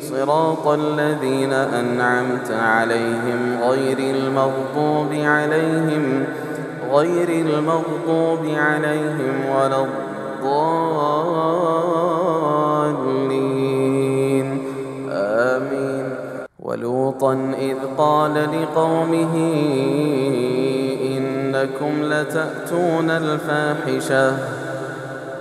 صراط الذين أنعمت عليهم غير المغضوب عليهم غير المغضوب عليهم ولا الضالين. آمين. ولوطا إذ قال لقومه إنكم لتأتون الفاحشة.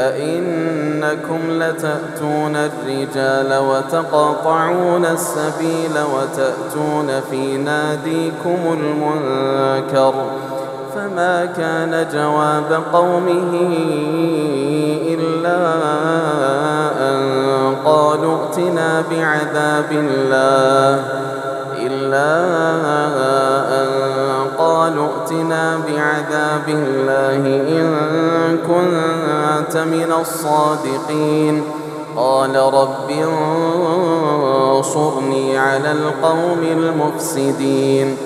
أئنكم لتأتون الرجال وتقاطعون السبيل وتأتون في ناديكم المنكر فما كان جواب قومه إلا أن قالوا ائتنا بعذاب الله إلا أن قالوا ائتنا بعذاب الله إن كنت من الصادقين. قال رب انصرني على القوم المفسدين.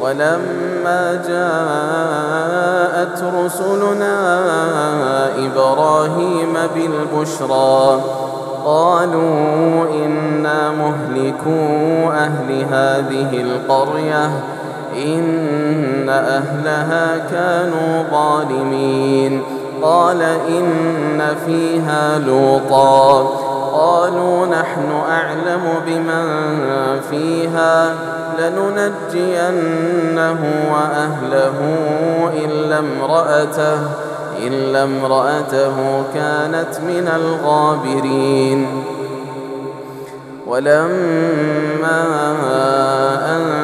ولما جاءت رسلنا إبراهيم بالبشرى قالوا إنا مهلكو أهل هذه القرية إن أهلها كانوا ظالمين. قال إن فيها لوطا. قالوا نحن أعلم بمن فيها لننجينه وأهله إلا امرأته إلا امرأته كانت من الغابرين. ولما أن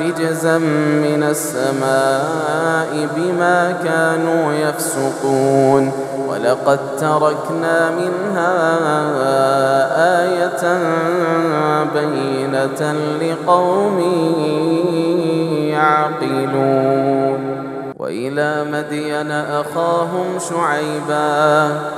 رجزا من السماء بما كانوا يفسقون. ولقد تركنا منها آية بينة لقوم يعقلون. وإلى مدين أخاهم شعيبا.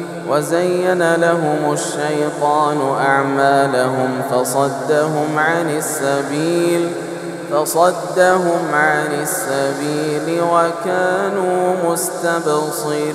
وزين لهم الشيطان أعمالهم فصدهم عن السبيل فصدهم عن السبيل وكانوا مستبصرين.